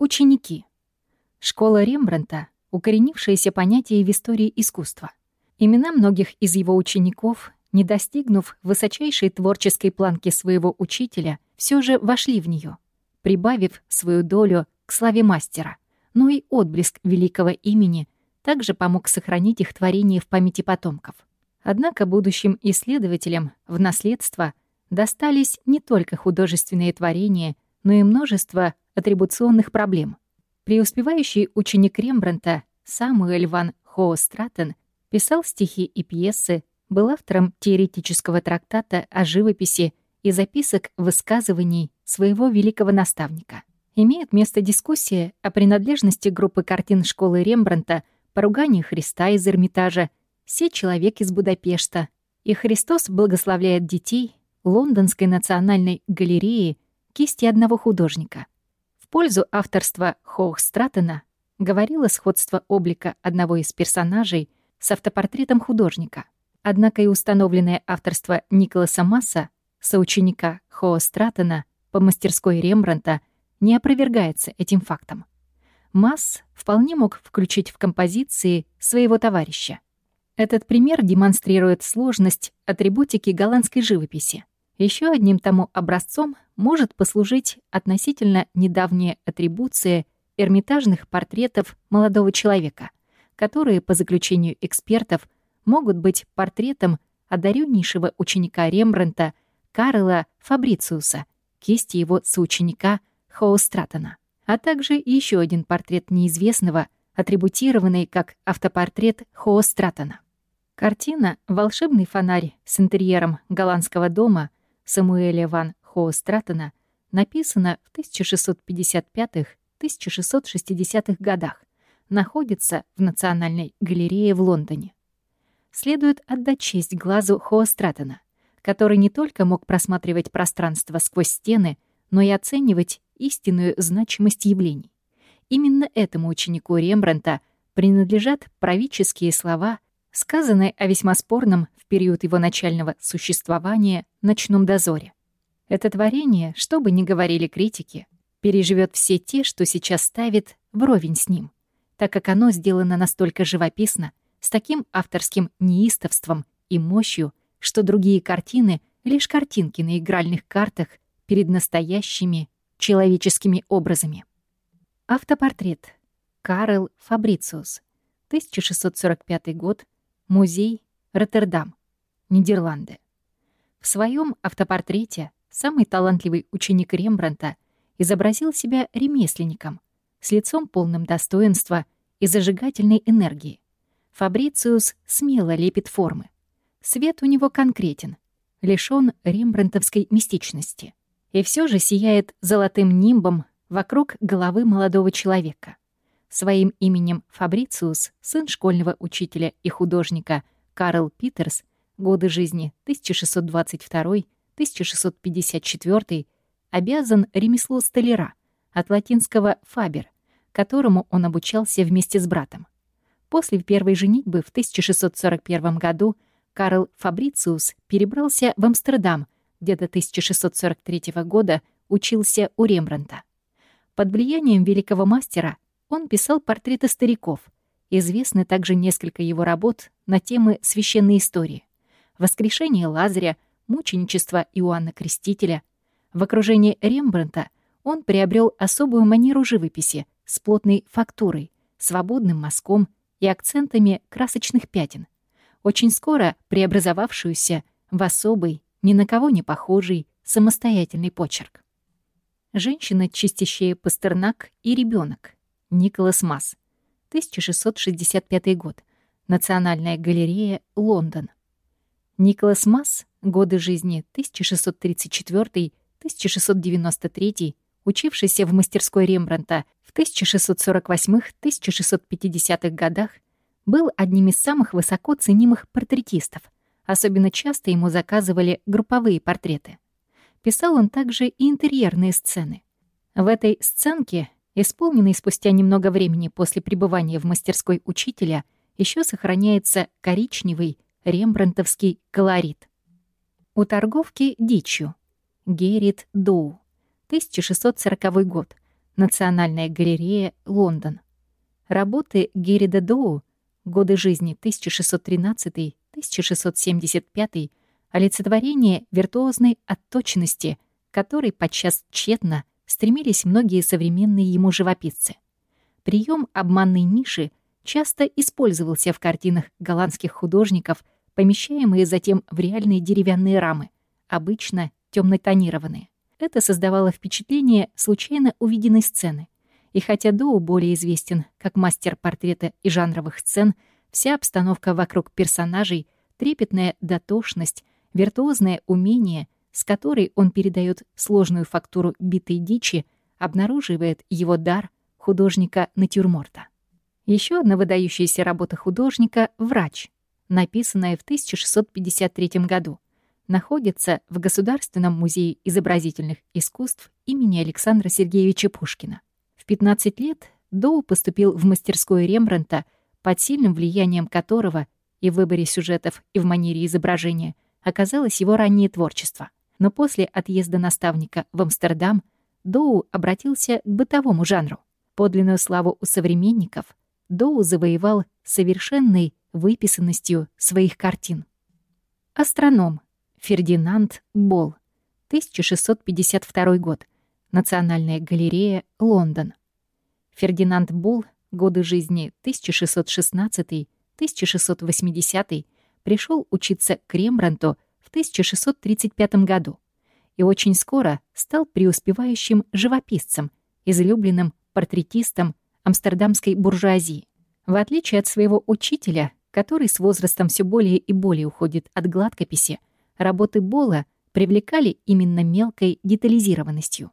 Ученики. Школа Рембрандта — укоренившееся понятие в истории искусства. Имена многих из его учеников, не достигнув высочайшей творческой планки своего учителя, все же вошли в нее, прибавив свою долю к славе мастера, но и отблеск великого имени также помог сохранить их творение в памяти потомков. Однако будущим исследователям в наследство достались не только художественные творения, но и множество атрибуционных проблем. Преуспевающий ученик Рембранта Самуэль ван Хоостратен писал стихи и пьесы, был автором теоретического трактата о живописи и записок высказываний своего великого наставника. Имеет место дискуссия о принадлежности группы картин школы Рембранта «Поругание Христа из Эрмитажа», «Все человек из Будапешта» и «Христос благословляет детей» Лондонской национальной галереи кисти одного художника. В пользу авторства Хоухстратена говорило сходство облика одного из персонажей с автопортретом художника. Однако и установленное авторство Николаса Масса, соученика Хоустратена по мастерской Рембранта, не опровергается этим фактом. Масс вполне мог включить в композиции своего товарища. Этот пример демонстрирует сложность атрибутики голландской живописи. Еще одним тому образцом может послужить относительно недавняя атрибуция эрмитажных портретов молодого человека, которые, по заключению экспертов, могут быть портретом одареннейшего ученика Рембрандта Карла Фабрициуса, кисти его соученика Хоустратона, а также еще один портрет неизвестного, атрибутированный как автопортрет Хоустратона. Картина «Волшебный фонарь» с интерьером голландского дома — Самуэля ван Хоустратена написана в 1655-1660-х годах, находится в Национальной галерее в Лондоне. Следует отдать честь глазу Хоустратена, который не только мог просматривать пространство сквозь стены, но и оценивать истинную значимость явлений. Именно этому ученику Рембранта принадлежат правительские слова — сказанной о весьма спорном период его начального существования «Ночном дозоре». Это творение, что бы ни говорили критики, переживет все те, что сейчас ставит вровень с ним, так как оно сделано настолько живописно, с таким авторским неистовством и мощью, что другие картины — лишь картинки на игральных картах перед настоящими человеческими образами. Автопортрет. Карл Фабрициус. 1645 год. Музей Роттердам, Нидерланды. В своем автопортрете самый талантливый ученик Рембранта изобразил себя ремесленником, с лицом полным достоинства и зажигательной энергии. Фабрициус смело лепит формы. Свет у него конкретен, лишён рембрантовской мистичности. И все же сияет золотым нимбом вокруг головы молодого человека. Своим именем Фабрициус, сын школьного учителя и художника Карл Питерс, годы жизни 1622-1654, обязан ремеслу столяра, от латинского «фабер», которому он обучался вместе с братом. После первой женитьбы в 1641 году Карл Фабрициус перебрался в Амстердам, где до 1643 года учился у Рембранта. Под влиянием великого мастера он писал портреты стариков. Известны также несколько его работ на темы священной истории. «Воскрешение Лазаря», «Мученичество Иоанна Крестителя». В окружении Рембрандта он приобрел особую манеру живописи с плотной фактурой, свободным мазком и акцентами красочных пятен, очень скоро преобразовавшуюся в особый, ни на кого не похожий, самостоятельный почерк. Женщина, чистящая Пастернак и ребенок Николас Масс. 1665 год. Национальная галерея, Лондон. Николас Масс. Годы жизни 1634-1693, учившийся в мастерской Рембранта в 1648-1650-х годах, был одним из самых высоко ценимых портретистов. Особенно часто ему заказывали групповые портреты. Писал он также и интерьерные сцены. В этой сценке исполненный спустя немного времени после пребывания в мастерской учителя, еще сохраняется коричневый рембрандтовский колорит. У торговки дичью. Геррит Доу. 1640 год. Национальная галерея, Лондон. Работы Герида Доу «Годы жизни 1613-1675» олицетворение виртуозной отточенности, которой подчас тщетно стремились многие современные ему живописцы. Прием обманной ниши часто использовался в картинах голландских художников, помещаемые затем в реальные деревянные рамы, обычно темно-тонированные. Это создавало впечатление случайно увиденной сцены. И хотя Доу более известен как мастер портрета и жанровых сцен, вся обстановка вокруг персонажей, трепетная дотошность, виртуозное умение, с которой он передает сложную фактуру битой дичи, обнаруживает его дар художника натюрморта. Еще одна выдающаяся работа художника «Врач», написанная в 1653 году, находится в Государственном музее изобразительных искусств имени Александра Сергеевича Пушкина. В 15 лет Доу поступил в мастерскую Рембрандта, под сильным влиянием которого и в выборе сюжетов, и в манере изображения оказалось его раннее творчество. Но после отъезда наставника в Амстердам Доу обратился к бытовому жанру. Подлинную славу у современников Доу завоевал совершенной выписанностью своих картин. Астроном Фердинанд Бол, 1652 год. Национальная галерея, Лондон. Фердинанд Бол, годы жизни 1616-1680, пришел учиться к Рембрандту в 1635 году и очень скоро стал преуспевающим живописцем, излюбленным портретистом амстердамской буржуазии. В отличие от своего учителя, который с возрастом все более и более уходит от гладкописи, работы Бола привлекали именно мелкой детализированностью.